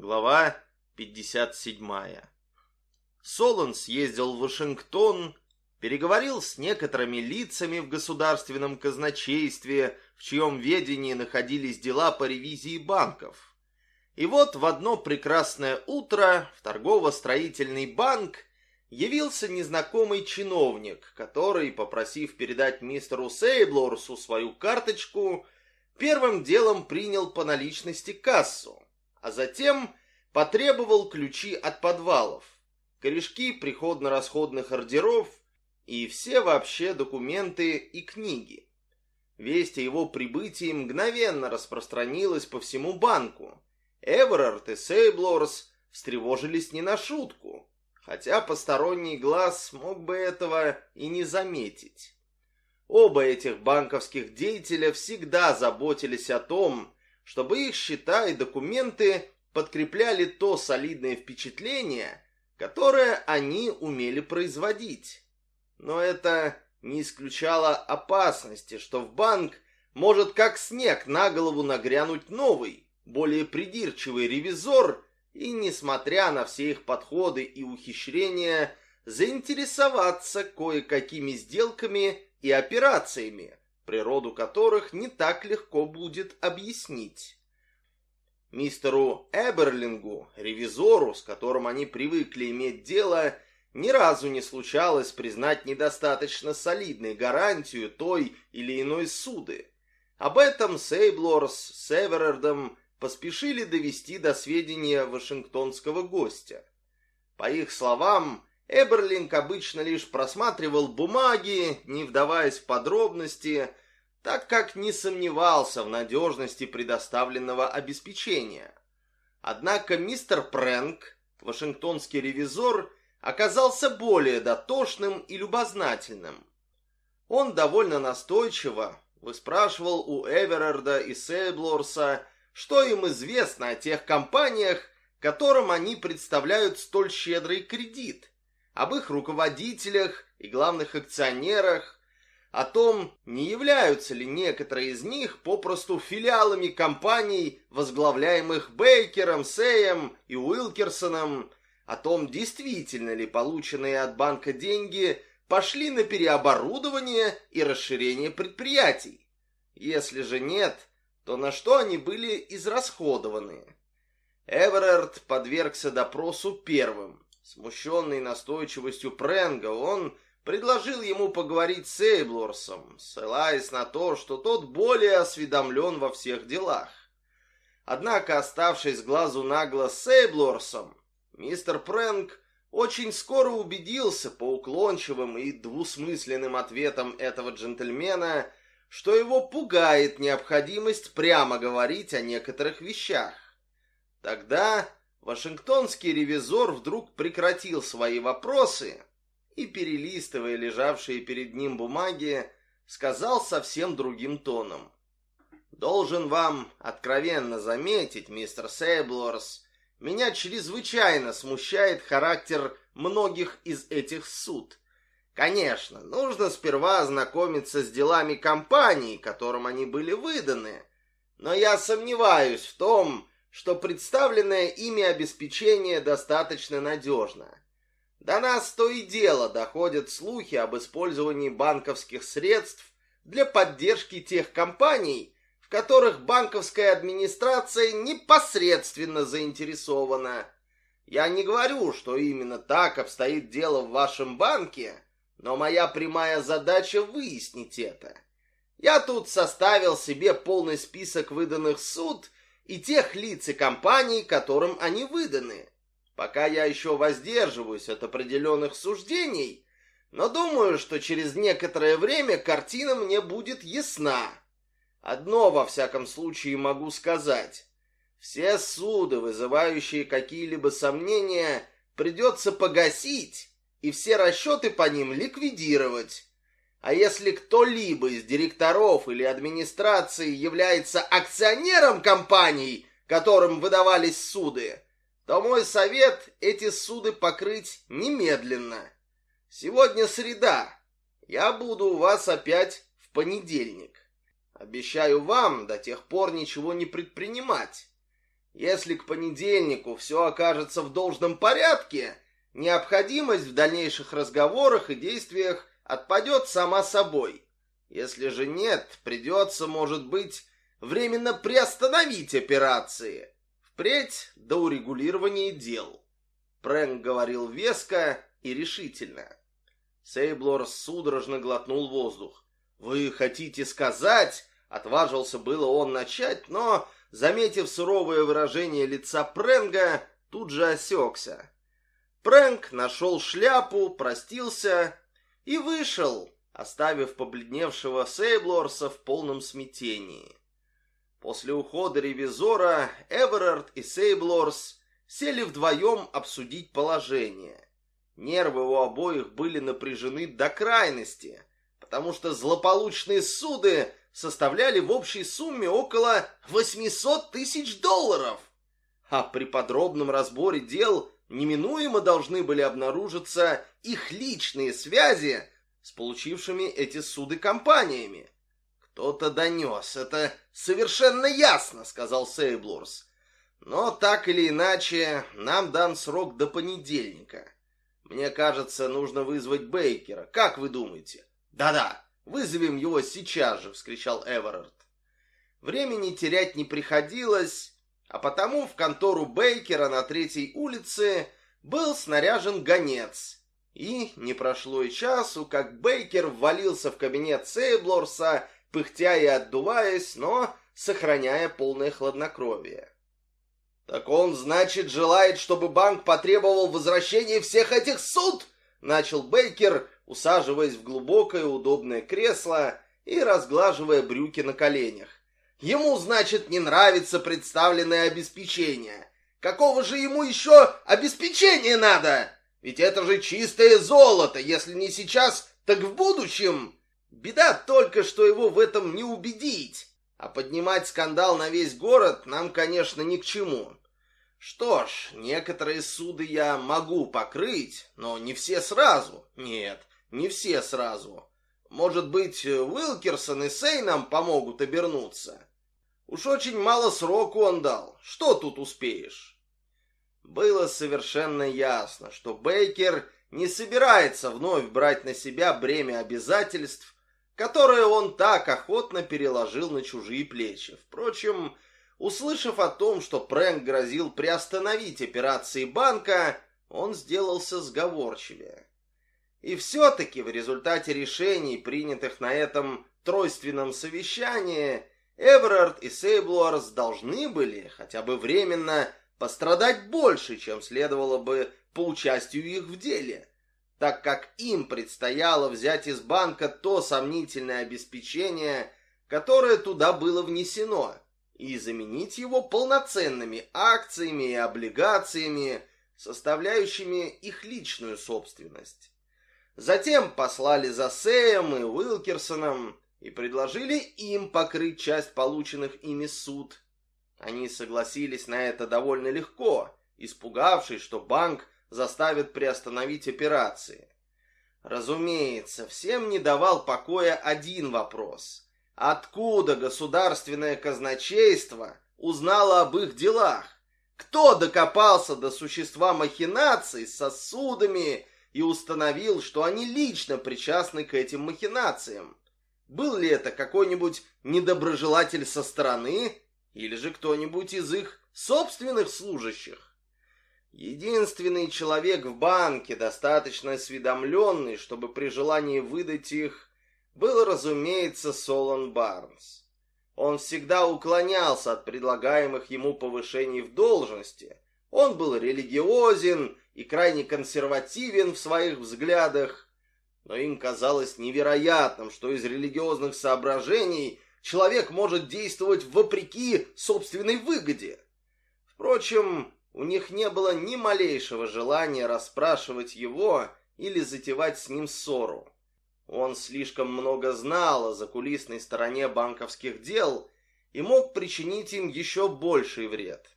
Глава 57. Солон съездил в Вашингтон, переговорил с некоторыми лицами в государственном казначействе, в чьем ведении находились дела по ревизии банков. И вот в одно прекрасное утро в торгово-строительный банк явился незнакомый чиновник, который, попросив передать мистеру Сейблорсу свою карточку, первым делом принял по наличности кассу а затем потребовал ключи от подвалов, корешки приходно-расходных ордеров и все вообще документы и книги. Весть о его прибытии мгновенно распространилась по всему банку. Эверард и Сейблорс встревожились не на шутку, хотя посторонний глаз мог бы этого и не заметить. Оба этих банковских деятеля всегда заботились о том, чтобы их счета и документы подкрепляли то солидное впечатление, которое они умели производить. Но это не исключало опасности, что в банк может как снег на голову нагрянуть новый, более придирчивый ревизор и, несмотря на все их подходы и ухищрения, заинтересоваться кое-какими сделками и операциями, природу которых не так легко будет объяснить. Мистеру Эберлингу, ревизору, с которым они привыкли иметь дело, ни разу не случалось признать недостаточно солидной гарантию той или иной суды. Об этом Сейблорс с Эверардом поспешили довести до сведения вашингтонского гостя. По их словам, Эберлинг обычно лишь просматривал бумаги, не вдаваясь в подробности, так как не сомневался в надежности предоставленного обеспечения. Однако мистер Прэнк, вашингтонский ревизор, оказался более дотошным и любознательным. Он довольно настойчиво выспрашивал у Эверарда и Сейблорса, что им известно о тех компаниях, которым они представляют столь щедрый кредит, об их руководителях и главных акционерах, о том, не являются ли некоторые из них попросту филиалами компаний, возглавляемых Бейкером, Сеем и Уилкерсоном, о том, действительно ли полученные от банка деньги пошли на переоборудование и расширение предприятий. Если же нет, то на что они были израсходованы? Эверард подвергся допросу первым. Смущенный настойчивостью Пренга, он предложил ему поговорить с Эйблорсом, ссылаясь на то, что тот более осведомлен во всех делах. Однако, оставшись глазу на глаз с Эйблорсом, мистер Прэнк очень скоро убедился по уклончивым и двусмысленным ответам этого джентльмена, что его пугает необходимость прямо говорить о некоторых вещах. Тогда Вашингтонский ревизор вдруг прекратил свои вопросы и, перелистывая лежавшие перед ним бумаги, сказал совсем другим тоном. «Должен вам откровенно заметить, мистер Сейблорс, меня чрезвычайно смущает характер многих из этих суд. Конечно, нужно сперва ознакомиться с делами компаний, которым они были выданы, но я сомневаюсь в том, что представленное ими обеспечение достаточно надежно. До нас то и дело доходят слухи об использовании банковских средств для поддержки тех компаний, в которых банковская администрация непосредственно заинтересована. Я не говорю, что именно так обстоит дело в вашем банке, но моя прямая задача выяснить это. Я тут составил себе полный список выданных суд и тех лиц и компаний, которым они выданы. Пока я еще воздерживаюсь от определенных суждений, но думаю, что через некоторое время картина мне будет ясна. Одно, во всяком случае, могу сказать. Все суды, вызывающие какие-либо сомнения, придется погасить и все расчеты по ним ликвидировать. А если кто-либо из директоров или администрации является акционером компаний, которым выдавались суды, то мой совет эти суды покрыть немедленно. Сегодня среда. Я буду у вас опять в понедельник. Обещаю вам до тех пор ничего не предпринимать. Если к понедельнику все окажется в должном порядке, необходимость в дальнейших разговорах и действиях отпадет сама собой. Если же нет, придется, может быть, временно приостановить операции. Впредь до урегулирования дел. Прэнк говорил веско и решительно. Сейблор судорожно глотнул воздух. «Вы хотите сказать...» — отважился было он начать, но, заметив суровое выражение лица Прэнга, тут же осекся. Прэнк нашел шляпу, простился и вышел, оставив побледневшего Сейблорса в полном смятении. После ухода ревизора Эверард и Сейблорс сели вдвоем обсудить положение. Нервы у обоих были напряжены до крайности, потому что злополучные суды составляли в общей сумме около 800 тысяч долларов. А при подробном разборе дел неминуемо должны были обнаружиться их личные связи с получившими эти суды компаниями. «Кто-то донес, это совершенно ясно», — сказал Сейблорс. «Но так или иначе, нам дан срок до понедельника. Мне кажется, нужно вызвать Бейкера. Как вы думаете?» «Да-да, вызовем его сейчас же!» — вскричал Эверард. Времени терять не приходилось, а потому в контору Бейкера на третьей улице был снаряжен гонец. И не прошло и часу, как Бейкер ввалился в кабинет Сейблорса, пыхтя и отдуваясь, но сохраняя полное хладнокровие. «Так он, значит, желает, чтобы банк потребовал возвращения всех этих суд?» — начал Бейкер, усаживаясь в глубокое удобное кресло и разглаживая брюки на коленях. Ему, значит, не нравится представленное обеспечение. Какого же ему еще обеспечения надо? Ведь это же чистое золото, если не сейчас, так в будущем. Беда только, что его в этом не убедить. А поднимать скандал на весь город нам, конечно, ни к чему. Что ж, некоторые суды я могу покрыть, но не все сразу. Нет, не все сразу. Может быть, Уилкерсон и Сей нам помогут обернуться? Уж очень мало сроку он дал. Что тут успеешь? Было совершенно ясно, что Бейкер не собирается вновь брать на себя бремя обязательств, которое он так охотно переложил на чужие плечи. Впрочем, услышав о том, что Прэнк грозил приостановить операции банка, он сделался сговорчивее. И все-таки в результате решений, принятых на этом тройственном совещании, Эверард и Сейблуарс должны были, хотя бы временно, пострадать больше, чем следовало бы по участию их в деле, так как им предстояло взять из банка то сомнительное обеспечение, которое туда было внесено, и заменить его полноценными акциями и облигациями, составляющими их личную собственность. Затем послали за Сеем и Уилкерсоном и предложили им покрыть часть полученных ими суд. Они согласились на это довольно легко, испугавшись, что банк заставит приостановить операции. Разумеется, всем не давал покоя один вопрос. Откуда государственное казначейство узнало об их делах? Кто докопался до существа махинаций с сосудами и установил, что они лично причастны к этим махинациям. Был ли это какой-нибудь недоброжелатель со стороны или же кто-нибудь из их собственных служащих? Единственный человек в банке, достаточно осведомленный, чтобы при желании выдать их, был, разумеется, Солон Барнс. Он всегда уклонялся от предлагаемых ему повышений в должности. Он был религиозен и крайне консервативен в своих взглядах, но им казалось невероятным, что из религиозных соображений человек может действовать вопреки собственной выгоде. Впрочем, у них не было ни малейшего желания расспрашивать его или затевать с ним ссору. Он слишком много знал о закулисной стороне банковских дел и мог причинить им еще больший вред.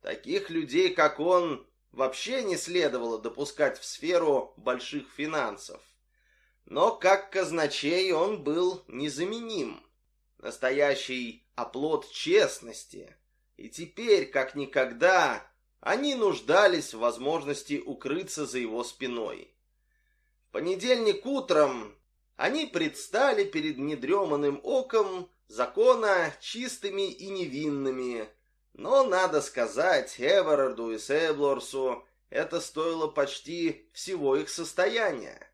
Таких людей, как он, вообще не следовало допускать в сферу больших финансов. Но как казначей он был незаменим. Настоящий оплот честности, И теперь, как никогда, они нуждались в возможности укрыться за его спиной. В понедельник утром они предстали перед недреманным оком закона чистыми и невинными. Но, надо сказать, Эверарду и Сейблорсу это стоило почти всего их состояния.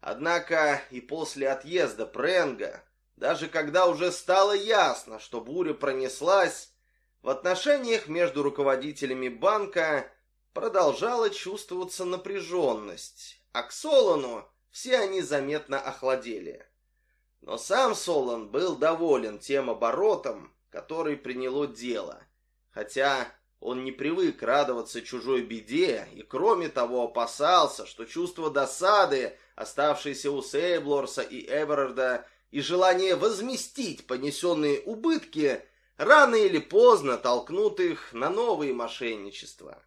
Однако и после отъезда Пренга, даже когда уже стало ясно, что буря пронеслась, в отношениях между руководителями банка продолжала чувствоваться напряженность, а к Солону все они заметно охладели. Но сам Солон был доволен тем оборотом, который приняло дело, хотя он не привык радоваться чужой беде и, кроме того, опасался, что чувство досады, оставшееся у Сейблорса и Эверарда, и желание возместить понесенные убытки, рано или поздно толкнут их на новые мошенничества.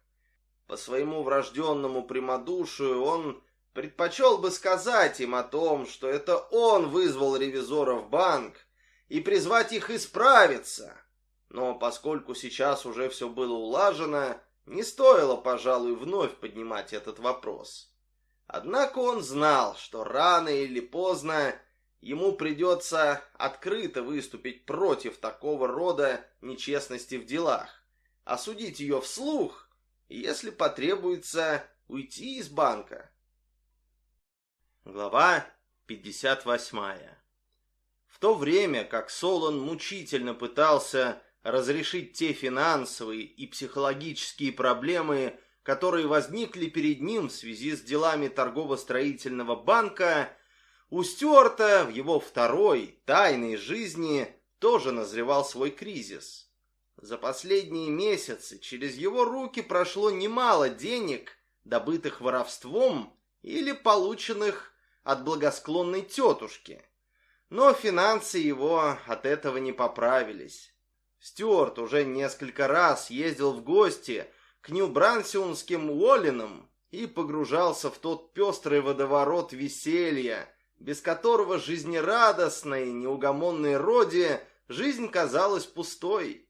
По своему врожденному прямодушию он предпочел бы сказать им о том, что это он вызвал ревизоров банк, и призвать их исправиться. Но поскольку сейчас уже все было улажено, не стоило, пожалуй, вновь поднимать этот вопрос. Однако он знал, что рано или поздно ему придется открыто выступить против такого рода нечестности в делах, осудить ее вслух, если потребуется, уйти из банка. Глава 58. В то время, как Солон мучительно пытался разрешить те финансовые и психологические проблемы, которые возникли перед ним в связи с делами торгово-строительного банка, у Стюарта в его второй, тайной жизни тоже назревал свой кризис. За последние месяцы через его руки прошло немало денег, добытых воровством или полученных от благосклонной тетушки. Но финансы его от этого не поправились. Стюарт уже несколько раз ездил в гости к Нью-Брансионским Уоллинам и погружался в тот пестрый водоворот веселья, без которого жизнерадостной, неугомонной роде жизнь казалась пустой.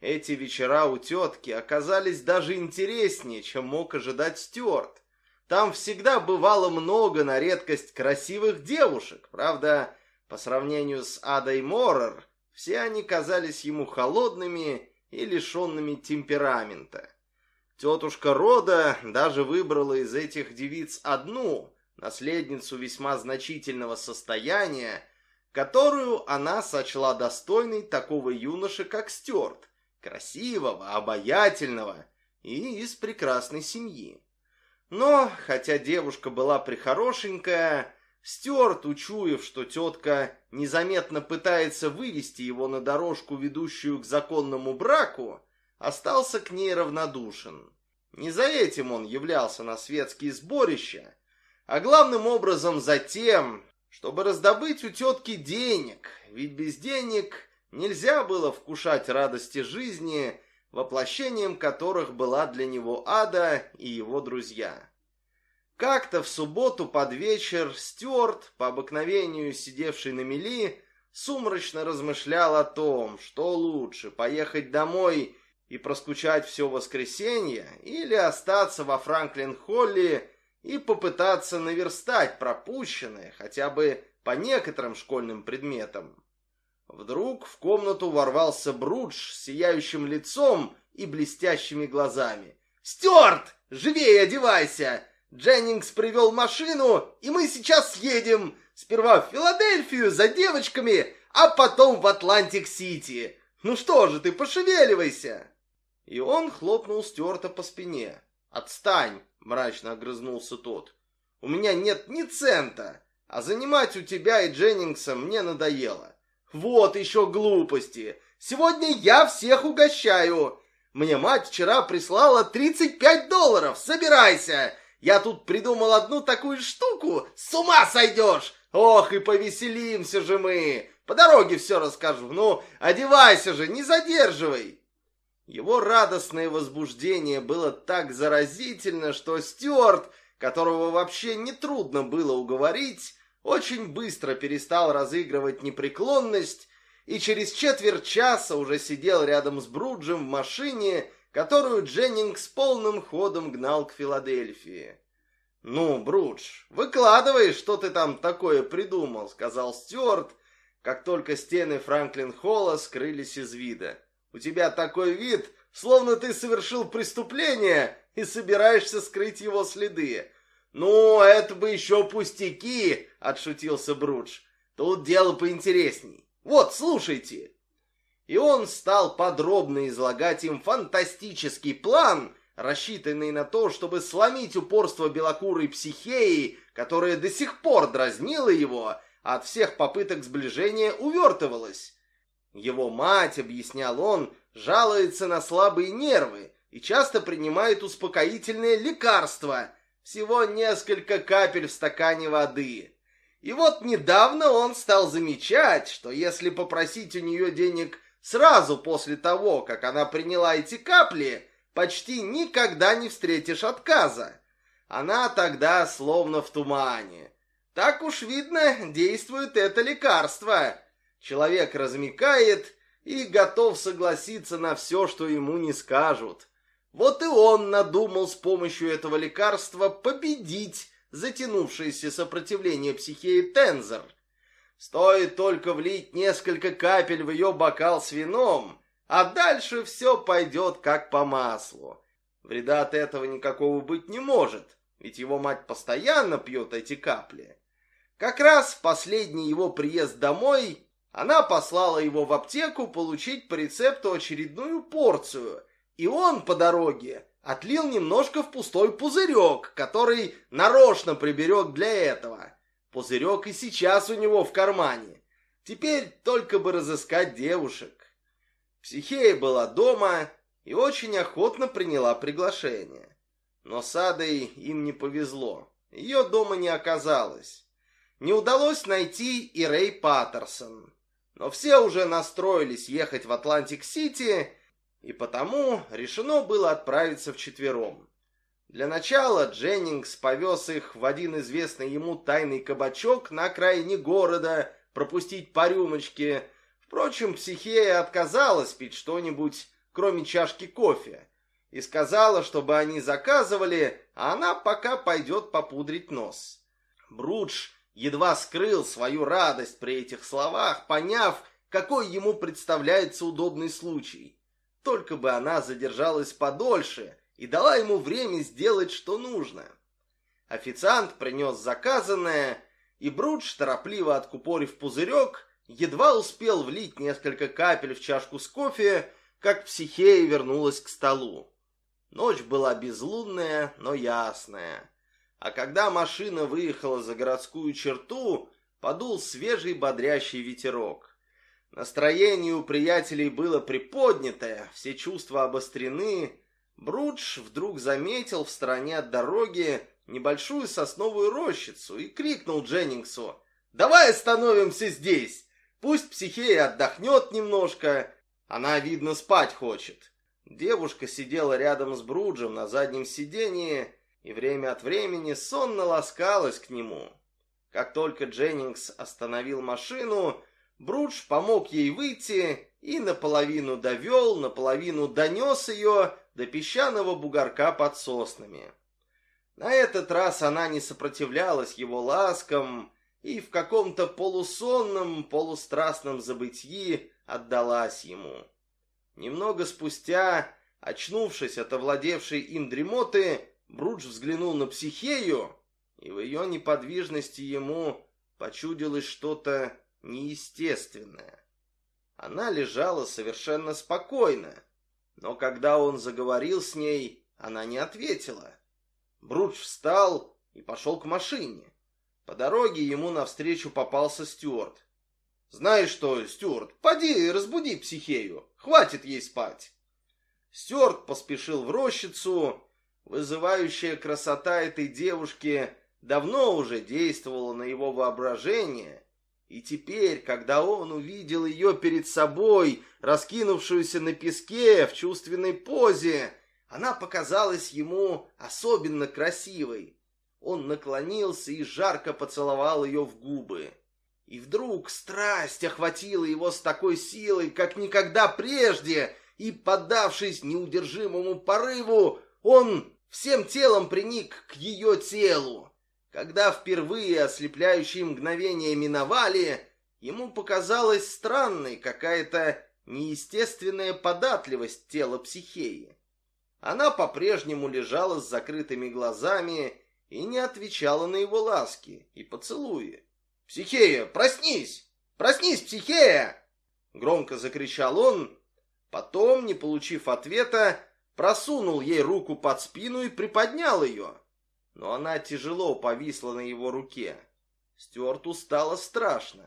Эти вечера у тетки оказались даже интереснее, чем мог ожидать Стюарт. Там всегда бывало много на редкость красивых девушек. Правда, по сравнению с Адой Моррер, все они казались ему холодными и лишенными темперамента. Тетушка Рода даже выбрала из этих девиц одну, наследницу весьма значительного состояния, которую она сочла достойной такого юноши, как Стюарт, красивого, обаятельного и из прекрасной семьи. Но, хотя девушка была прихорошенькая, Стюарт, учуяв, что тетка незаметно пытается вывести его на дорожку, ведущую к законному браку, остался к ней равнодушен. Не за этим он являлся на светские сборища, а главным образом за тем, чтобы раздобыть у тетки денег, ведь без денег нельзя было вкушать радости жизни воплощением которых была для него Ада и его друзья. Как-то в субботу под вечер Стюарт, по обыкновению сидевший на мели, сумрачно размышлял о том, что лучше, поехать домой и проскучать все воскресенье или остаться во Франклин-Холле и попытаться наверстать пропущенное хотя бы по некоторым школьным предметам. Вдруг в комнату ворвался Брудж с сияющим лицом и блестящими глазами. «Стюарт, живее одевайся! Дженнингс привел машину, и мы сейчас едем сперва в Филадельфию за девочками, а потом в Атлантик-Сити. Ну что же ты, пошевеливайся!» И он хлопнул Стюарта по спине. «Отстань!» — мрачно огрызнулся тот. «У меня нет ни цента, а занимать у тебя и Дженнингса мне надоело. Вот еще глупости. Сегодня я всех угощаю. Мне мать вчера прислала 35 долларов. Собирайся. Я тут придумал одну такую штуку. С ума сойдешь. Ох, и повеселимся же мы. По дороге все расскажу. Ну, одевайся же, не задерживай. Его радостное возбуждение было так заразительно, что Стюарт, которого вообще нетрудно было уговорить, очень быстро перестал разыгрывать непреклонность и через четверть часа уже сидел рядом с Бруджем в машине, которую Дженнингс полным ходом гнал к Филадельфии. «Ну, Брудж, выкладывай, что ты там такое придумал», — сказал Стюарт, как только стены Франклин-Холла скрылись из вида. «У тебя такой вид, словно ты совершил преступление и собираешься скрыть его следы». «Ну, это бы еще пустяки», — отшутился Брудж. «Тут дело поинтересней. Вот, слушайте». И он стал подробно излагать им фантастический план, рассчитанный на то, чтобы сломить упорство белокурой психеи, которая до сих пор дразнила его, а от всех попыток сближения увертывалась. Его мать, объяснял он, жалуется на слабые нервы и часто принимает успокоительные лекарства, всего несколько капель в стакане воды. И вот недавно он стал замечать, что если попросить у нее денег сразу после того, как она приняла эти капли, почти никогда не встретишь отказа. Она тогда словно в тумане. Так уж видно, действует это лекарство. Человек размекает и готов согласиться на все, что ему не скажут. Вот и он надумал с помощью этого лекарства победить затянувшееся сопротивление психеи Тензор. Стоит только влить несколько капель в ее бокал с вином, а дальше все пойдет как по маслу. Вреда от этого никакого быть не может, ведь его мать постоянно пьет эти капли. Как раз в последний его приезд домой она послала его в аптеку получить по рецепту очередную порцию, и он по дороге отлил немножко в пустой пузырек, который нарочно приберег для этого. Пузырек и сейчас у него в кармане. Теперь только бы разыскать девушек. Психея была дома и очень охотно приняла приглашение. Но с Адой им не повезло. Ее дома не оказалось. Не удалось найти и Рэй Паттерсон. Но все уже настроились ехать в Атлантик-Сити, и потому решено было отправиться вчетвером. Для начала Дженнингс повез их в один известный ему тайный кабачок на окраине города, пропустить по рюмочке. Впрочем, Психея отказалась пить что-нибудь, кроме чашки кофе, и сказала, чтобы они заказывали, а она пока пойдет попудрить нос. Брудж едва скрыл свою радость при этих словах, поняв, какой ему представляется удобный случай. Только бы она задержалась подольше и дала ему время сделать, что нужно. Официант принес заказанное, и Брудж, торопливо откупорив пузырек, едва успел влить несколько капель в чашку с кофе, как психея вернулась к столу. Ночь была безлунная, но ясная. А когда машина выехала за городскую черту, подул свежий бодрящий ветерок. Настроение у приятелей было приподнятое, все чувства обострены. Брудж вдруг заметил в стороне от дороги небольшую сосновую рощицу и крикнул Дженнингсу «Давай остановимся здесь! Пусть психея отдохнет немножко, она, видно, спать хочет». Девушка сидела рядом с Бруджем на заднем сидении и время от времени сонно ласкалась к нему. Как только Дженнингс остановил машину, Брудж помог ей выйти и наполовину довел, наполовину донес ее до песчаного бугорка под соснами. На этот раз она не сопротивлялась его ласкам и в каком-то полусонном, полустрастном забытии отдалась ему. Немного спустя, очнувшись от овладевшей им дремоты, Брудж взглянул на психею, и в ее неподвижности ему почудилось что-то неестественная. Она лежала совершенно спокойно, но когда он заговорил с ней, она не ответила. Брудж встал и пошел к машине. По дороге ему навстречу попался Стюарт. «Знаешь что, Стюарт, поди разбуди психею, хватит ей спать». Стюарт поспешил в рощицу. Вызывающая красота этой девушки давно уже действовала на его воображение, и теперь, когда он увидел ее перед собой, раскинувшуюся на песке в чувственной позе, она показалась ему особенно красивой. Он наклонился и жарко поцеловал ее в губы. И вдруг страсть охватила его с такой силой, как никогда прежде, и, поддавшись неудержимому порыву, он всем телом приник к ее телу. Когда впервые ослепляющие мгновения миновали, ему показалась странной какая-то неестественная податливость тела психеи. Она по-прежнему лежала с закрытыми глазами и не отвечала на его ласки и поцелуи. «Психея, проснись! Проснись, Психея!» Громко закричал он, потом, не получив ответа, просунул ей руку под спину и приподнял ее. Но она тяжело повисла на его руке. Стюарту стало страшно.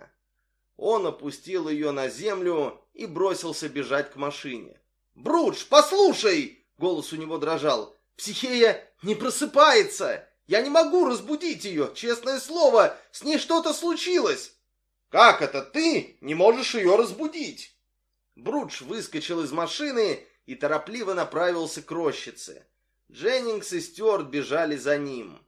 Он опустил ее на землю и бросился бежать к машине. «Брудж, послушай!» — голос у него дрожал. «Психея не просыпается! Я не могу разбудить ее, честное слово, с ней что-то случилось!» «Как это ты не можешь ее разбудить?» Брудж выскочил из машины и торопливо направился к рощице. Дженнингс и Стюарт бежали за ним.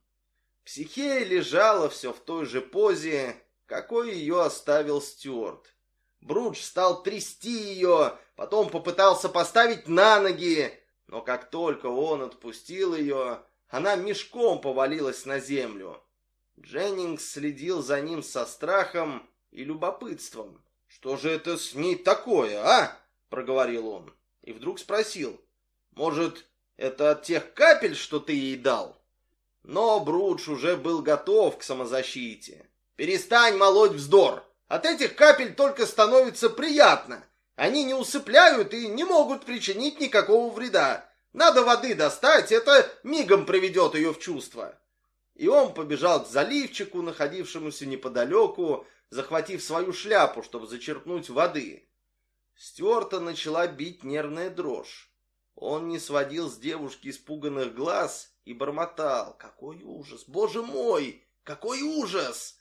Психея лежала все в той же позе, какой ее оставил Стюарт. Брудж стал трясти ее, потом попытался поставить на ноги, но как только он отпустил ее, она мешком повалилась на землю. Дженнингс следил за ним со страхом и любопытством. «Что же это с ней такое, а?» — проговорил он. И вдруг спросил. «Может, это от тех капель, что ты ей дал?» Но Брудж уже был готов к самозащите. Перестань молоть вздор. От этих капель только становится приятно. Они не усыпляют и не могут причинить никакого вреда. Надо воды достать, это мигом приведет ее в чувство. И он побежал к заливчику, находившемуся неподалеку, захватив свою шляпу, чтобы зачерпнуть воды. Стюарта начала бить нервная дрожь. Он не сводил с девушки испуганных глаз и бормотал. «Какой ужас! Боже мой! Какой ужас!»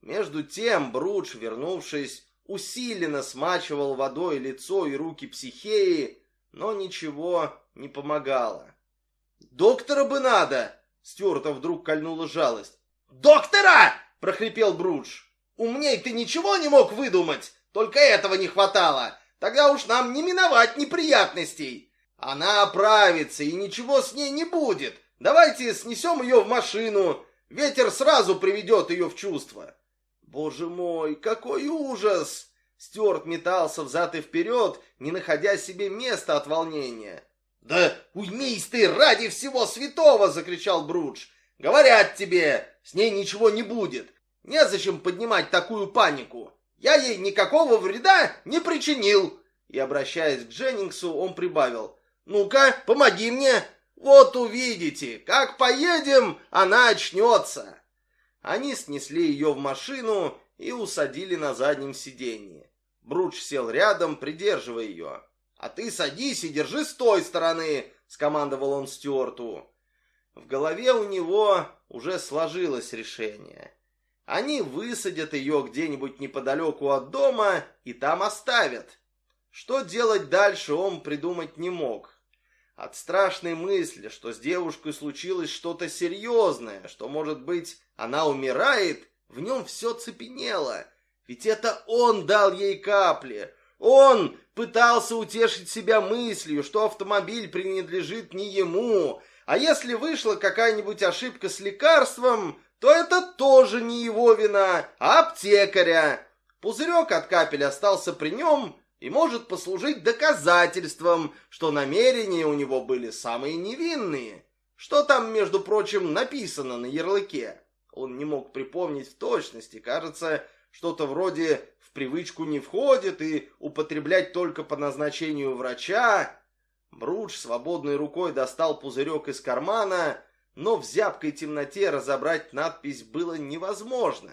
Между тем Брудж, вернувшись, усиленно смачивал водой лицо и руки психеи, но ничего не помогало. «Доктора бы надо!» — Стюарта вдруг кольнула жалость. «Доктора!» — прохрипел Брудж. «Умней ты ничего не мог выдумать! Только этого не хватало! Тогда уж нам не миновать неприятностей! Она оправится, и ничего с ней не будет! Давайте снесем ее в машину, ветер сразу приведет ее в чувство!» Боже мой, какой ужас! Стюарт метался взад и вперед, не находя себе места от волнения. «Да уймись ты ради всего святого!» — закричал Брудж. «Говорят тебе, с ней ничего не будет. Незачем поднимать такую панику. Я ей никакого вреда не причинил!» И, обращаясь к Дженнингсу, он прибавил. «Ну-ка, помоги мне! Вот увидите, как поедем, она очнется!» Они снесли ее в машину и усадили на заднем сиденье. Бруч сел рядом, придерживая ее. «А ты садись и держи с той стороны!» — скомандовал он Стюарту. В голове у него уже сложилось решение. Они высадят ее где-нибудь неподалеку от дома и там оставят. Что делать дальше, он придумать не мог. От страшной мысли, что с девушкой случилось что-то серьезное, что, может быть, она умирает, в нем все цепенело. Ведь это он дал ей капли. Он пытался утешить себя мыслью, что автомобиль принадлежит не ему. А если вышла какая-нибудь ошибка с лекарством, то это тоже не его вина, а аптекаря. Пузырек от капель остался при нем, и может послужить доказательством, что намерения у него были самые невинные. Что там, между прочим, написано на ярлыке? Он не мог припомнить в точности. Кажется, что-то вроде «в привычку не входит» и «употреблять только по назначению врача». Брудж свободной рукой достал пузырек из кармана, но в зябкой темноте разобрать надпись было невозможно.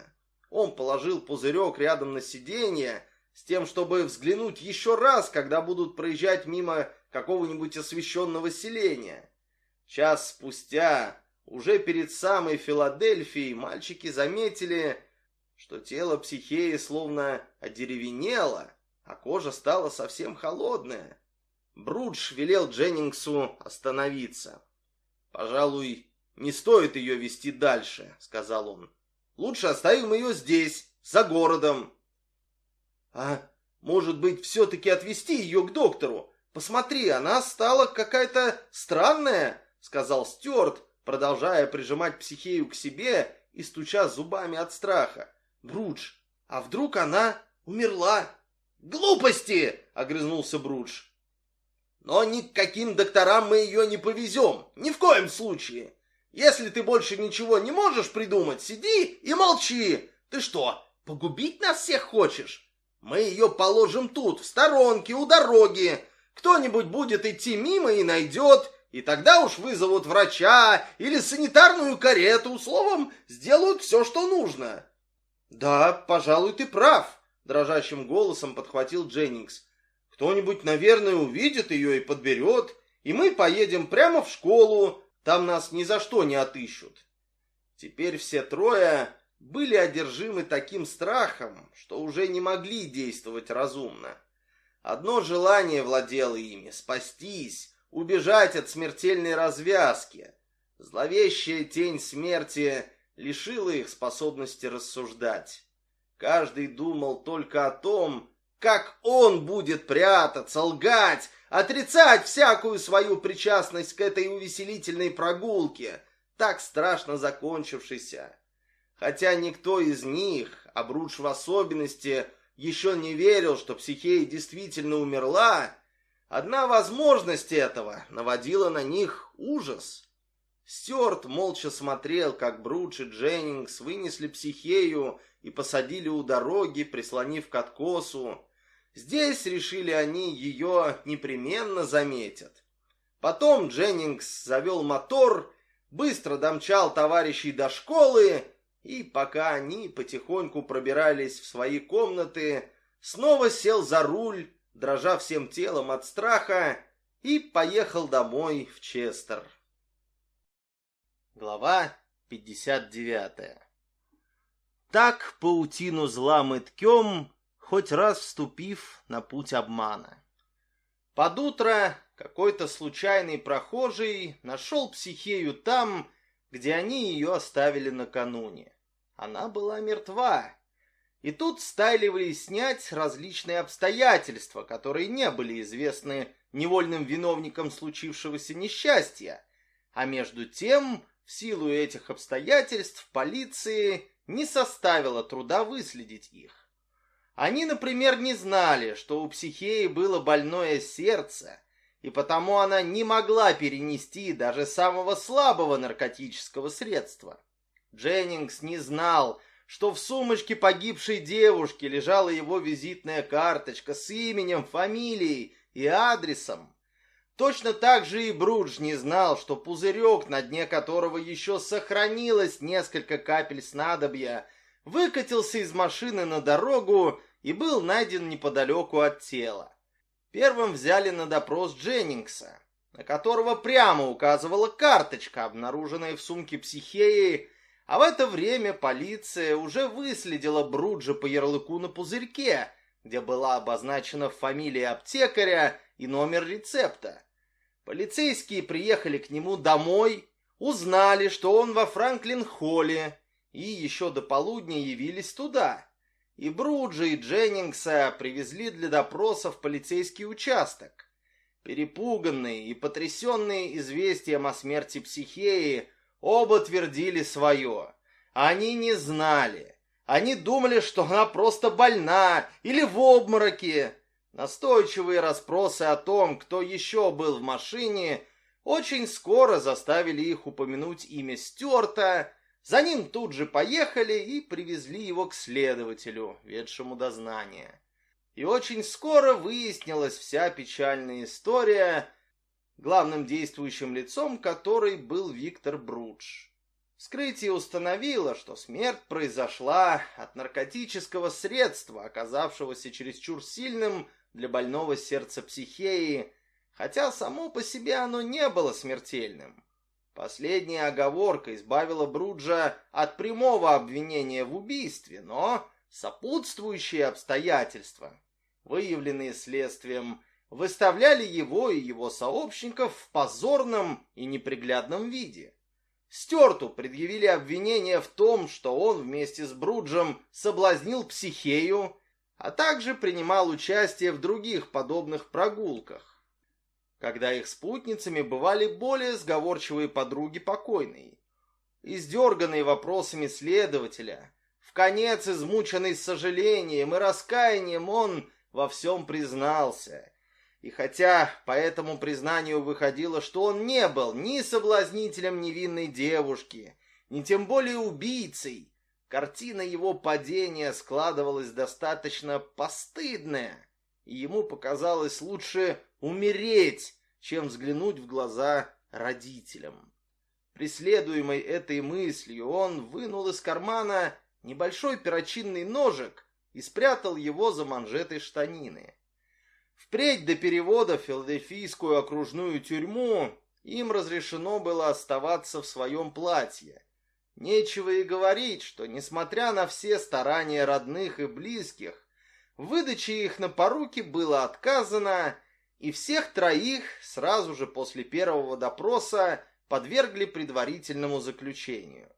Он положил пузырек рядом на сиденье, с тем, чтобы взглянуть еще раз, когда будут проезжать мимо какого-нибудь освещенного селения. Час спустя, уже перед самой Филадельфией, мальчики заметили, что тело психеи словно одеревенело, а кожа стала совсем холодная. Брудж велел Дженнингсу остановиться. «Пожалуй, не стоит ее вести дальше», — сказал он. «Лучше оставим ее здесь, за городом. А может быть, все-таки отвезти ее к доктору? Посмотри, она стала какая-то странная, сказал Стюарт, продолжая прижимать психею к себе и стуча зубами от страха. Брудж, а вдруг она умерла? Глупости! огрызнулся Брудж. Но ни к каким докторам мы ее не повезем. Ни в коем случае. Если ты больше ничего не можешь придумать, сиди и молчи. Ты что, погубить нас всех хочешь? Мы ее положим тут, в сторонке, у дороги. Кто-нибудь будет идти мимо и найдет, и тогда уж вызовут врача или санитарную карету. Словом, сделают все, что нужно. Да, пожалуй, ты прав, дрожащим голосом подхватил Дженнингс. Кто-нибудь, наверное, увидит ее и подберет, и мы поедем прямо в школу, там нас ни за что не отыщут. Теперь все трое были одержимы таким страхом, что уже не могли действовать разумно. Одно желание владело ими — спастись, убежать от смертельной развязки. Зловещая тень смерти лишила их способности рассуждать. Каждый думал только о том, как он будет прятаться, лгать, отрицать всякую свою причастность к этой увеселительной прогулке, так страшно закончившейся. Хотя никто из них, а Брудж в особенности, еще не верил, что Психея действительно умерла, одна возможность этого наводила на них ужас. Стюарт молча смотрел, как Брудж и Дженнингс вынесли Психею и посадили у дороги, прислонив к откосу. Здесь, решили они, ее непременно заметят. Потом Дженнингс завел мотор, быстро домчал товарищей до школы и пока они потихоньку пробирались в свои комнаты, снова сел за руль, дрожа всем телом от страха, и поехал домой в Честер. Глава 59 Так паутину зла мы ткем, хоть раз вступив на путь обмана. Под утро какой-то случайный прохожий нашел психею там, где они ее оставили накануне. Она была мертва. И тут стали выяснять различные обстоятельства, которые не были известны невольным виновникам случившегося несчастья. А между тем, в силу этих обстоятельств, полиции не составило труда выследить их. Они, например, не знали, что у психеи было больное сердце, и потому она не могла перенести даже самого слабого наркотического средства. Дженнингс не знал, что в сумочке погибшей девушки лежала его визитная карточка с именем, фамилией и адресом. Точно так же и Брудж не знал, что пузырек, на дне которого еще сохранилось несколько капель снадобья, выкатился из машины на дорогу и был найден неподалеку от тела. Первым взяли на допрос Дженнингса, на которого прямо указывала карточка, обнаруженная в сумке психеи, а в это время полиция уже выследила Бруджа по ярлыку на пузырьке, где была обозначена фамилия аптекаря и номер рецепта. Полицейские приехали к нему домой, узнали, что он во Франклин-холле, и еще до полудня явились туда и Бруджа, и Дженнингса привезли для допроса в полицейский участок. Перепуганные и потрясенные известием о смерти Психеи, оба твердили свое. Они не знали. Они думали, что она просто больна или в обмороке. Настойчивые расспросы о том, кто еще был в машине, очень скоро заставили их упомянуть имя Стюарта, за ним тут же поехали и привезли его к следователю, ведшему дознание. И очень скоро выяснилась вся печальная история, главным действующим лицом которой был Виктор Брудж. Вскрытие установило, что смерть произошла от наркотического средства, оказавшегося чересчур сильным для больного сердца психеи, хотя само по себе оно не было смертельным. Последняя оговорка избавила Бруджа от прямого обвинения в убийстве, но сопутствующие обстоятельства, выявленные следствием, выставляли его и его сообщников в позорном и неприглядном виде. Стюарту предъявили обвинение в том, что он вместе с Бруджем соблазнил психею, а также принимал участие в других подобных прогулках, когда их спутницами бывали более сговорчивые подруги покойной. Издерганный вопросами следователя, в конец измученный сожалением и раскаянием, он во всем признался. И хотя по этому признанию выходило, что он не был ни соблазнителем невинной девушки, ни тем более убийцей, картина его падения складывалась достаточно постыдная, и ему показалось лучше умереть, чем взглянуть в глаза родителям. Преследуемый этой мыслью, он вынул из кармана небольшой перочинный ножик и спрятал его за манжетой штанины. Впредь до перевода в Филадельфийскую окружную тюрьму им разрешено было оставаться в своем платье. Нечего и говорить, что, несмотря на все старания родных и близких, выдаче их на поруки было отказано, и всех троих сразу же после первого допроса подвергли предварительному заключению.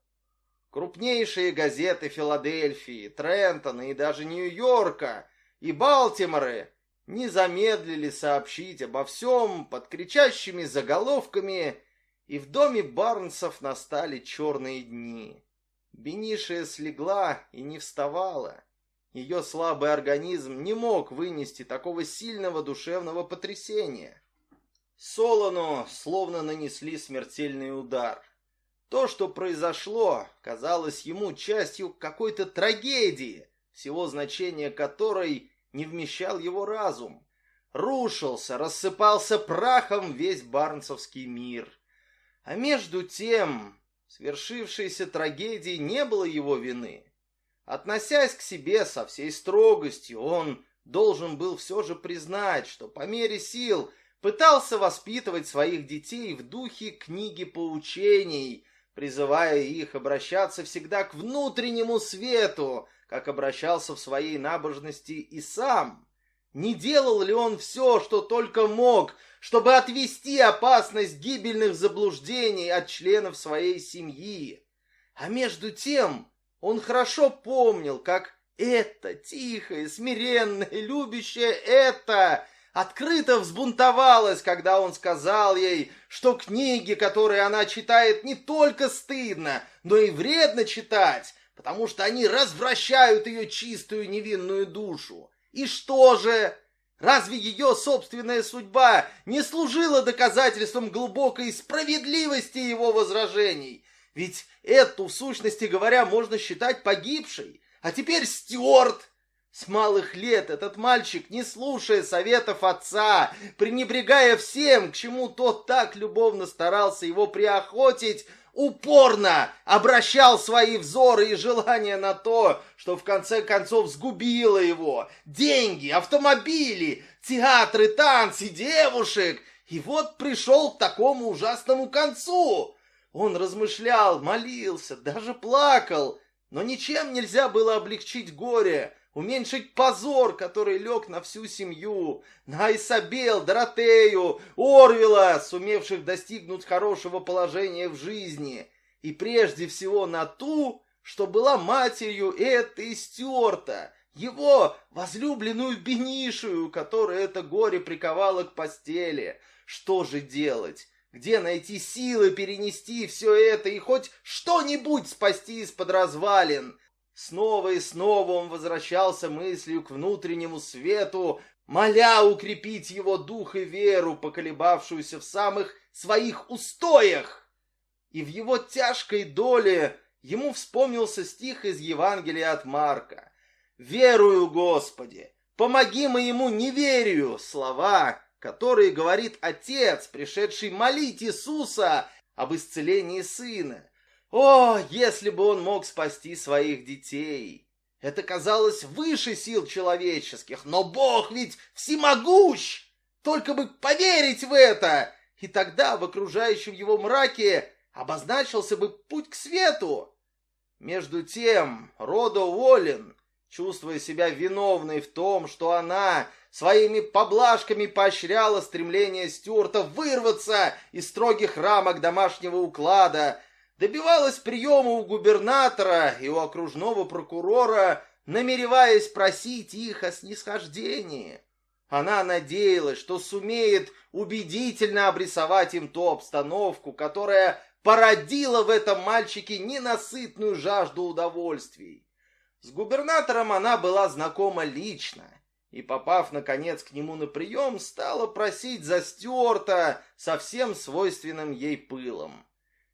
Крупнейшие газеты Филадельфии, Трентона и даже Нью-Йорка и Балтиморы не замедлили сообщить обо всем под кричащими заголовками, и в доме Барнсов настали черные дни. Бенишия слегла и не вставала. Ее слабый организм не мог вынести такого сильного душевного потрясения. Солону словно нанесли смертельный удар. То, что произошло, казалось ему частью какой-то трагедии, всего значения которой не вмещал его разум. Рушился, рассыпался прахом весь барнсовский мир. А между тем, свершившейся трагедии не было его вины. Относясь к себе со всей строгостью, он должен был все же признать, что по мере сил – пытался воспитывать своих детей в духе книги поучений, призывая их обращаться всегда к внутреннему свету, как обращался в своей набожности и сам. Не делал ли он все, что только мог, чтобы отвести опасность гибельных заблуждений от членов своей семьи? А между тем он хорошо помнил, как это тихое, смиренное, любящее это открыто взбунтовалась, когда он сказал ей, что книги, которые она читает, не только стыдно, но и вредно читать, потому что они развращают ее чистую невинную душу. И что же? Разве ее собственная судьба не служила доказательством глубокой справедливости его возражений? Ведь эту, в сущности говоря, можно считать погибшей. А теперь Стюарт с малых лет этот мальчик, не слушая советов отца, пренебрегая всем, к чему тот так любовно старался его приохотить, упорно обращал свои взоры и желания на то, что в конце концов сгубило его. Деньги, автомобили, театры, танцы, девушек. И вот пришел к такому ужасному концу. Он размышлял, молился, даже плакал, но ничем нельзя было облегчить горе, уменьшить позор, который лег на всю семью, на Исабел, Доротею, Орвела, сумевших достигнуть хорошего положения в жизни, и прежде всего на ту, что была матерью этой Стюарта, его возлюбленную Бенишию, которая это горе приковала к постели. Что же делать? Где найти силы перенести все это и хоть что-нибудь спасти из-под развалин? Снова и снова он возвращался мыслью к внутреннему свету, моля укрепить его дух и веру, поколебавшуюся в самых своих устоях. И в его тяжкой доле ему вспомнился стих из Евангелия от Марка. «Верую, Господи, помоги моему неверию!» Слова, которые говорит Отец, пришедший молить Иисуса об исцелении Сына. О, если бы он мог спасти своих детей! Это казалось выше сил человеческих, но Бог ведь всемогущ! Только бы поверить в это! И тогда в окружающем его мраке обозначился бы путь к свету. Между тем, Рода Уоллен, чувствуя себя виновной в том, что она своими поблажками поощряла стремление Стюарта вырваться из строгих рамок домашнего уклада, добивалась приема у губернатора и у окружного прокурора, намереваясь просить их о снисхождении. Она надеялась, что сумеет убедительно обрисовать им ту обстановку, которая породила в этом мальчике ненасытную жажду удовольствий. С губернатором она была знакома лично, и, попав, наконец, к нему на прием, стала просить за Стюарта со всем свойственным ей пылом.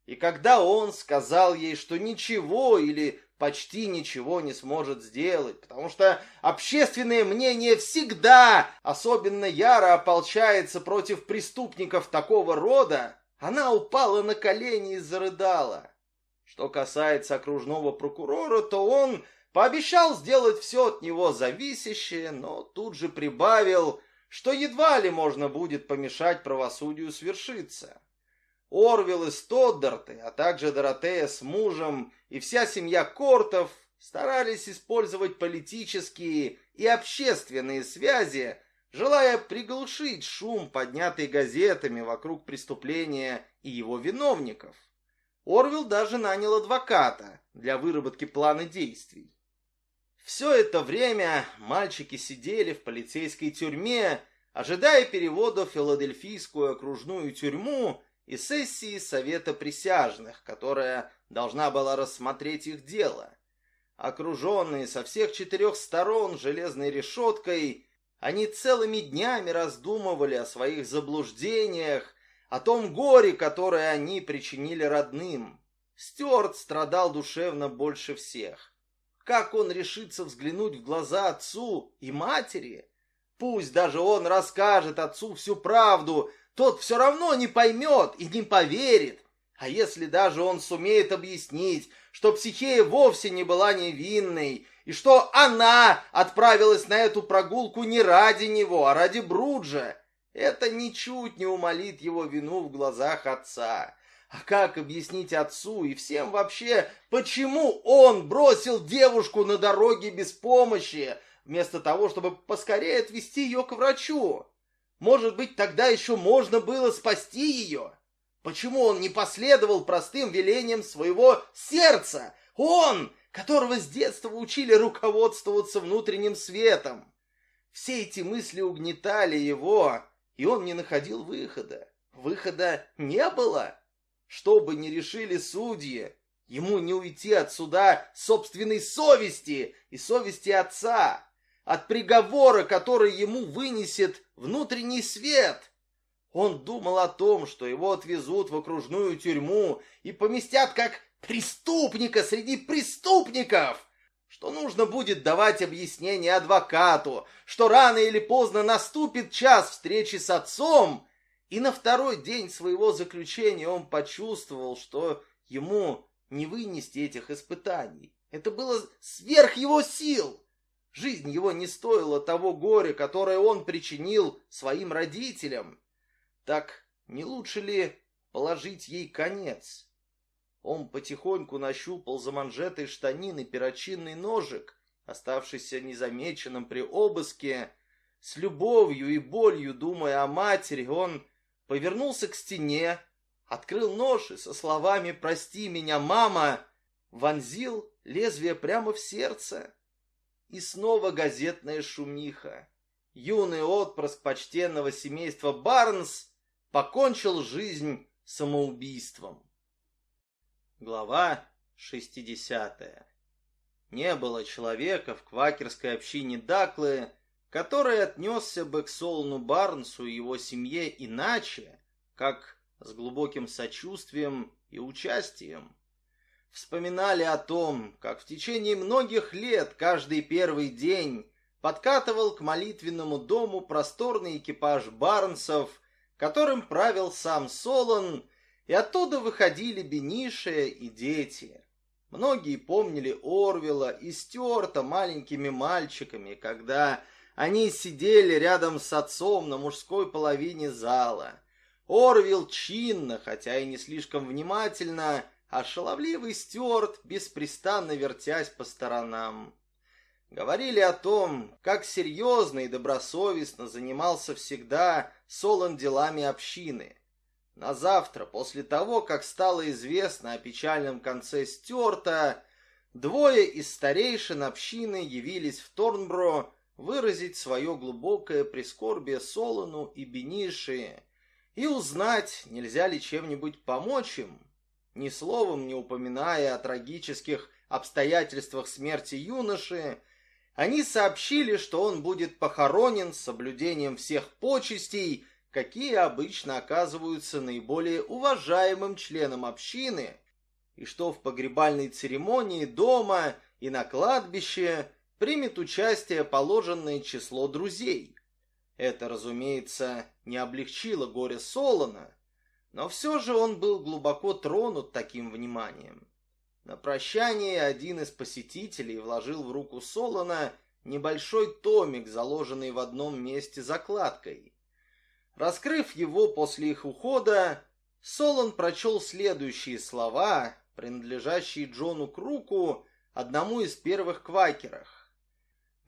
И когда он сказал ей, что ничего или почти ничего не сможет сделать, потому что общественное мнение всегда особенно яро ополчается против преступников такого рода, она упала на колени и зарыдала. Что касается окружного прокурора, то он пообещал сделать все от него зависящее, но тут же прибавил, что едва ли можно будет помешать правосудию свершиться. Орвилл и Стоддарты, а также Доротея с мужем и вся семья Кортов старались использовать политические и общественные связи, желая приглушить шум, поднятый газетами вокруг преступления и его виновников. Орвилл даже нанял адвоката для выработки плана действий. Все это время мальчики сидели в полицейской тюрьме, ожидая перевода в Филадельфийскую окружную тюрьму и сессии Совета Присяжных, которая должна была рассмотреть их дело. Окруженные со всех четырех сторон железной решеткой, они целыми днями раздумывали о своих заблуждениях, о том горе, которое они причинили родным. Стюарт страдал душевно больше всех. Как он решится взглянуть в глаза отцу и матери? Пусть даже он расскажет отцу всю правду, тот все равно не поймет и не поверит. А если даже он сумеет объяснить, что Психея вовсе не была невинной, и что она отправилась на эту прогулку не ради него, а ради Бруджа, это ничуть не умолит его вину в глазах отца. А как объяснить отцу и всем вообще, почему он бросил девушку на дороге без помощи, вместо того, чтобы поскорее отвезти ее к врачу? Может быть, тогда еще можно было спасти ее? Почему он не последовал простым велениям своего сердца? Он, которого с детства учили руководствоваться внутренним светом. Все эти мысли угнетали его, и он не находил выхода. Выхода не было. Что бы ни решили судьи, ему не уйти от суда собственной совести и совести отца, от приговора, который ему вынесет внутренний свет. Он думал о том, что его отвезут в окружную тюрьму и поместят как преступника среди преступников, что нужно будет давать объяснение адвокату, что рано или поздно наступит час встречи с отцом, и на второй день своего заключения он почувствовал, что ему не вынести этих испытаний. Это было сверх его сил. Жизнь его не стоила того горя, которое он причинил своим родителям. Так не лучше ли положить ей конец? Он потихоньку нащупал за манжетой штанины перочинный ножик, оставшийся незамеченным при обыске. С любовью и болью, думая о матери, он повернулся к стене, открыл нож и со словами «Прости меня, мама!» вонзил лезвие прямо в сердце. И снова газетная шумиха. Юный отпрыск почтенного семейства Барнс покончил жизнь самоубийством. Глава 60. Не было человека в квакерской общине Даклы, который отнесся бы к Солону Барнсу и его семье иначе, как с глубоким сочувствием и участием. Вспоминали о том, как в течение многих лет каждый первый день подкатывал к молитвенному дому просторный экипаж Барнсов которым правил сам Солон, и оттуда выходили Бениша и дети. Многие помнили Орвела и Стюарта маленькими мальчиками, когда они сидели рядом с отцом на мужской половине зала. Орвил чинно, хотя и не слишком внимательно, а шаловливый Стюарт, беспрестанно вертясь по сторонам. Говорили о том, как серьезно и добросовестно занимался всегда Солон делами общины. На завтра, после того, как стало известно о печальном конце Стюарта, двое из старейшин общины явились в Торнбро выразить свое глубокое прискорбие Солону и Бениши и узнать, нельзя ли чем-нибудь помочь им, ни словом не упоминая о трагических обстоятельствах смерти юноши, они сообщили, что он будет похоронен с соблюдением всех почестей, какие обычно оказываются наиболее уважаемым членам общины, и что в погребальной церемонии дома и на кладбище примет участие положенное число друзей. Это, разумеется, не облегчило горе Солона, но все же он был глубоко тронут таким вниманием. На прощание один из посетителей вложил в руку Солона небольшой томик, заложенный в одном месте закладкой. Раскрыв его после их ухода, Солон прочел следующие слова, принадлежащие Джону Круку, одному из первых квакерах.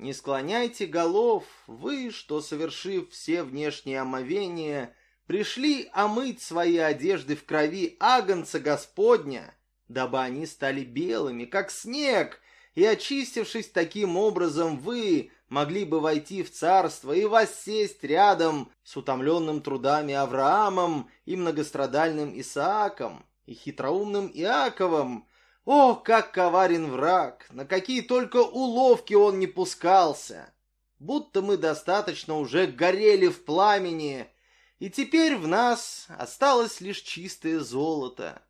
«Не склоняйте голов, вы, что, совершив все внешние омовения, пришли омыть свои одежды в крови Агнца Господня, дабы они стали белыми, как снег, и, очистившись таким образом, вы, могли бы войти в царство и воссесть рядом с утомленным трудами Авраамом и многострадальным Исааком и хитроумным Иаковом. О, как коварен враг! На какие только уловки он не пускался! Будто мы достаточно уже горели в пламени, и теперь в нас осталось лишь чистое золото.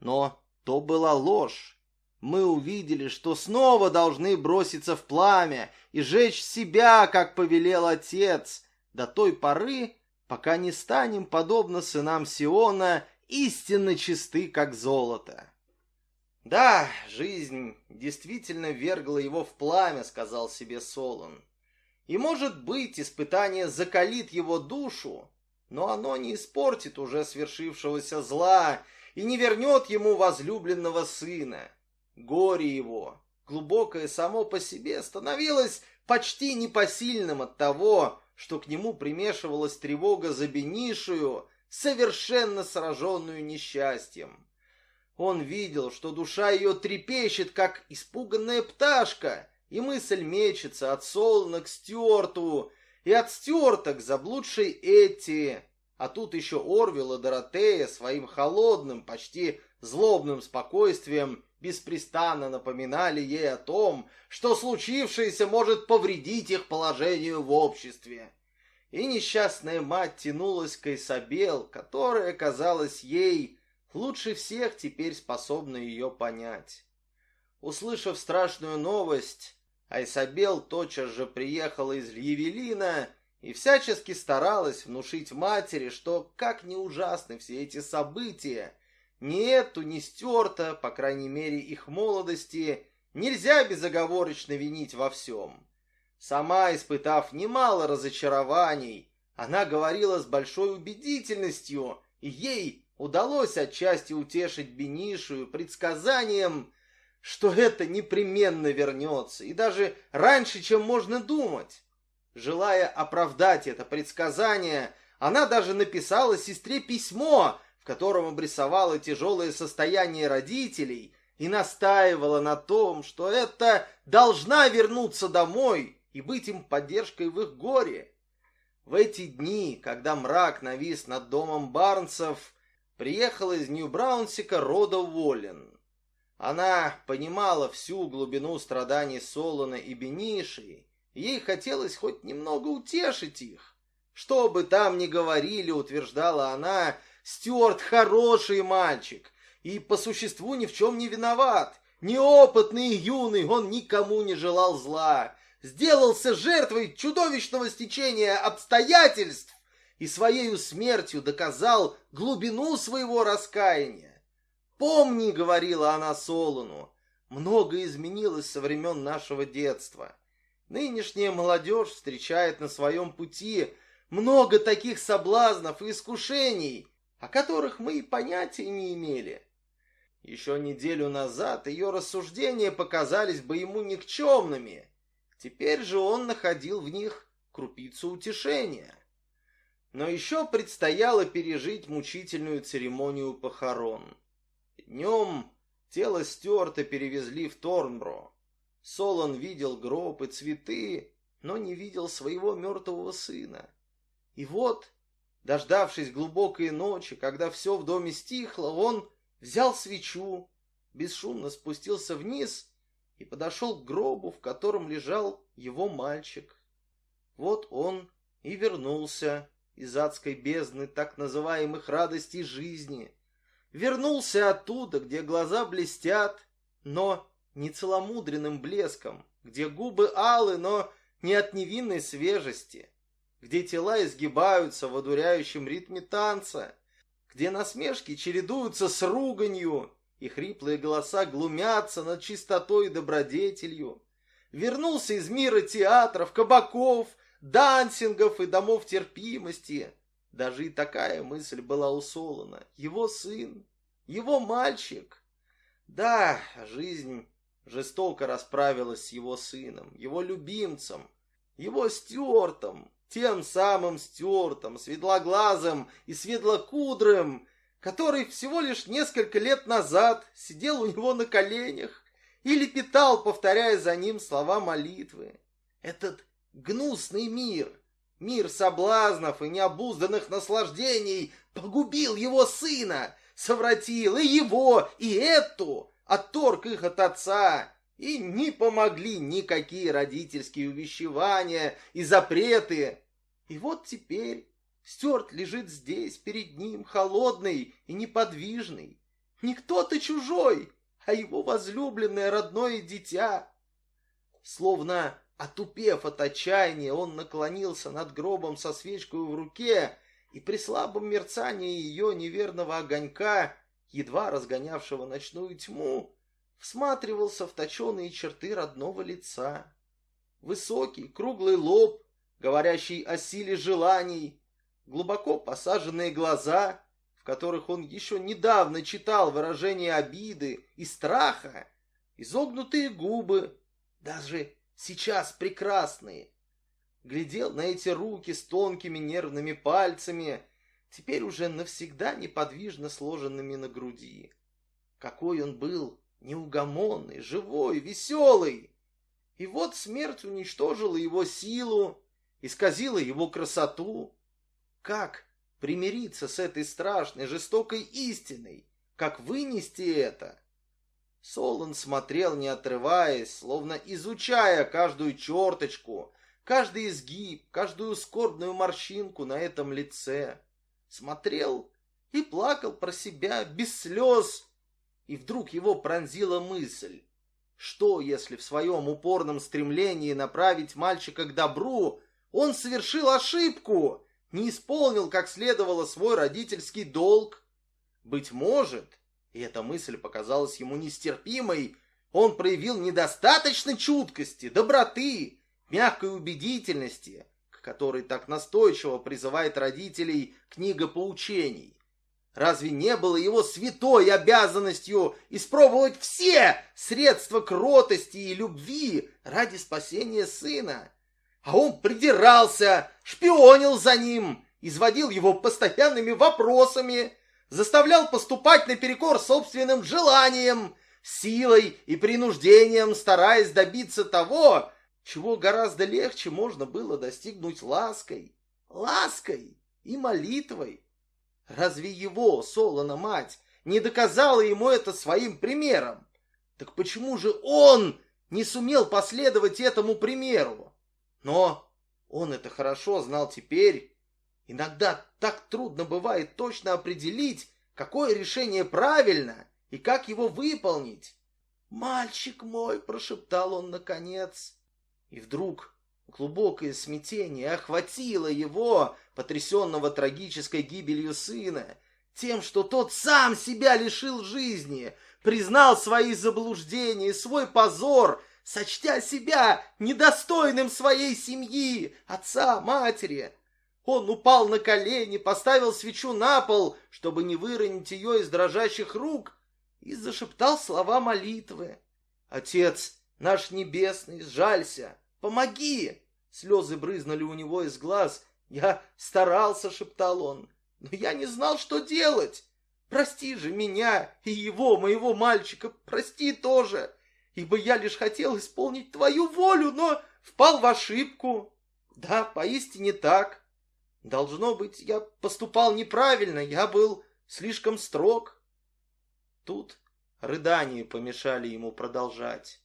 Но то была ложь мы увидели, что снова должны броситься в пламя и жечь себя, как повелел Отец, до той поры, пока не станем, подобно сынам Сиона, истинно чисты, как золото. «Да, жизнь действительно вергла его в пламя», — сказал себе Солон. «И, может быть, испытание закалит его душу, но оно не испортит уже свершившегося зла и не вернет ему возлюбленного сына». Горе его, глубокое само по себе, становилось почти непосильным от того, что к нему примешивалась тревога за Бенишую, совершенно сраженную несчастьем. Он видел, что душа ее трепещет, как испуганная пташка, и мысль мечется от Солна к Стюарту, и от Стюарта к заблудшей Эти, а тут еще Орвилл и Доротея своим холодным, почти злобным спокойствием беспрестанно напоминали ей о том, что случившееся может повредить их положению в обществе. И несчастная мать тянулась к Isabel, которая, казалось ей, лучше всех теперь способна ее понять. Услышав страшную новость, Айсабел тотчас же приехала из Льявелина и всячески старалась внушить матери, что, как не ужасны все эти события, ни эту, ни Стюарта, по крайней мере их молодости, нельзя безоговорочно винить во всем. Сама испытав немало разочарований, она говорила с большой убедительностью, и ей удалось отчасти утешить Бенишую предсказанием, что это непременно вернется, и даже раньше, чем можно думать. Желая оправдать это предсказание, она даже написала сестре письмо, котором обрисовала тяжелое состояние родителей и настаивала на том, что это должна вернуться домой и быть им поддержкой в их горе. В эти дни, когда мрак навис над домом Барнсов, приехала из Нью-Браунсика Рода Уоллен. Она понимала всю глубину страданий Солона и Бениши, ей хотелось хоть немного утешить их. Что бы там ни говорили, утверждала она, Стюарт хороший мальчик и по существу ни в чем не виноват. Неопытный и юный, он никому не желал зла. Сделался жертвой чудовищного стечения обстоятельств и своей смертью доказал глубину своего раскаяния. «Помни», — говорила она Солону, — «много изменилось со времен нашего детства. Нынешняя молодежь встречает на своем пути много таких соблазнов и искушений, о которых мы и понятия не имели. Еще неделю назад ее рассуждения показались бы ему никчемными. Теперь же он находил в них крупицу утешения. Но еще предстояло пережить мучительную церемонию похорон. Днем тело Стюарта перевезли в Торнбро. Солон видел гроб и цветы, но не видел своего мертвого сына. И вот, дождавшись глубокой ночи, когда все в доме стихло, он взял свечу, бесшумно спустился вниз и подошел к гробу, в котором лежал его мальчик. Вот он и вернулся из адской бездны так называемых радостей жизни. Вернулся оттуда, где глаза блестят, но не целомудренным блеском, где губы алы, но не от невинной свежести, где тела изгибаются в одуряющем ритме танца, где насмешки чередуются с руганью, и хриплые голоса глумятся над чистотой и добродетелью. Вернулся из мира театров, кабаков, дансингов и домов терпимости. Даже и такая мысль была у Солона. Его сын, его мальчик. Да, жизнь жестоко расправилась с его сыном, его любимцем, его Стюартом, тем самым Стюартом, светлоглазым и светлокудрым, который всего лишь несколько лет назад сидел у него на коленях и лепетал, повторяя за ним слова молитвы. Этот гнусный мир, мир соблазнов и необузданных наслаждений погубил его сына, совратил и его, и эту, отторг их от отца, и не помогли никакие родительские увещевания и запреты. И вот теперь Стюарт лежит здесь, перед ним, холодный и неподвижный. Не кто-то чужой, а его возлюбленное родное дитя. Словно отупев от отчаяния, он наклонился над гробом со свечкой в руке, и при слабом мерцании ее неверного огонька, едва разгонявшего ночную тьму, всматривался в точеные черты родного лица. Высокий, круглый лоб, говорящий о силе желаний, глубоко посаженные глаза, в которых он еще недавно читал выражение обиды и страха, изогнутые губы, даже сейчас прекрасные. Глядел на эти руки с тонкими нервными пальцами, теперь уже навсегда неподвижно сложенными на груди. Какой он был неугомонный, живой, веселый. И вот смерть уничтожила его силу, исказила его красоту. Как примириться с этой страшной, жестокой истиной? Как вынести это? Солон смотрел, не отрываясь, словно изучая каждую черточку, каждый изгиб, каждую скорбную морщинку на этом лице. Смотрел и плакал про себя без слез, и вдруг его пронзила мысль. Что, если в своем упорном стремлении направить мальчика к добру, он совершил ошибку, не исполнил как следовало свой родительский долг? Быть может, и эта мысль показалась ему нестерпимой, он проявил недостаточно чуткости, доброты, мягкой убедительности, к которой так настойчиво призывает родителей книга поучений. Разве не было его святой обязанностью испробовать все средства кротости и любви ради спасения сына? А он придирался, шпионил за ним, изводил его постоянными вопросами, заставлял поступать наперекор собственным желаниям, силой и принуждением стараясь добиться того, чего гораздо легче можно было достигнуть лаской, лаской и молитвой. Разве его, Солона мать, не доказала ему это своим примером? Так почему же он не сумел последовать этому примеру? Но он это хорошо знал теперь. Иногда так трудно бывает точно определить, какое решение правильно и как его выполнить. «Мальчик мой!» — прошептал он наконец. И вдруг глубокое смятение охватило его, потрясенного трагической гибелью сына, тем, что тот сам себя лишил жизни, признал свои заблуждения, свой позор, сочтя себя недостойным своей семьи, отца, матери. Он упал на колени, поставил свечу на пол, чтобы не выронить ее из дрожащих рук, и зашептал слова молитвы. «Отец наш небесный, сжалься, помоги!» Слезы брызнули у него из глаз, Я старался, шептал он, но я не знал, что делать. Прости же меня и его, моего мальчика, прости тоже, ибо я лишь хотел исполнить твою волю, но впал в ошибку. Да, поистине так. Должно быть, я поступал неправильно, я был слишком строг. Тут рыдания помешали ему продолжать.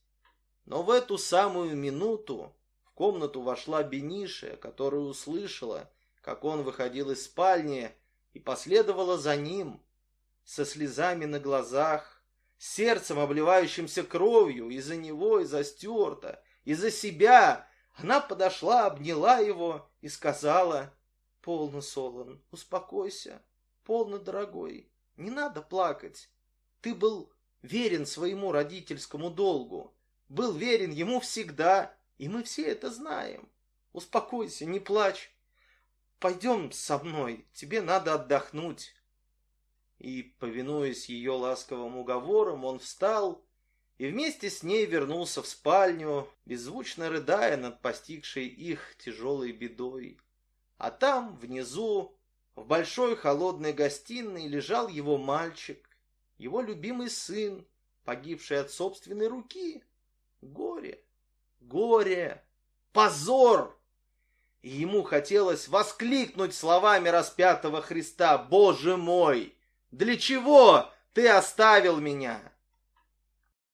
Но в эту самую минуту в комнату вошла Бениша, которая услышала, как он выходил из спальни, и последовала за ним со слезами на глазах, сердцем, обливающимся кровью, из-за него, из-за Стюарта, из-за себя. Она подошла, обняла его и сказала, «Полно, Солон, успокойся, полно, дорогой, не надо плакать. Ты был верен своему родительскому долгу, был верен ему всегда, и мы все это знаем. Успокойся, не плачь. Пойдем со мной, тебе надо отдохнуть и, повинуясь ее ласковым уговорам, он встал и вместе с ней вернулся в спальню, беззвучно рыдая над постигшей их тяжелой бедой. А там, внизу, в большой холодной гостиной лежал его мальчик, его любимый сын, погибший от собственной руки. Горе, горе, позор! И ему хотелось воскликнуть словами распятого Христа «Боже мой!» Для чего ты оставил меня?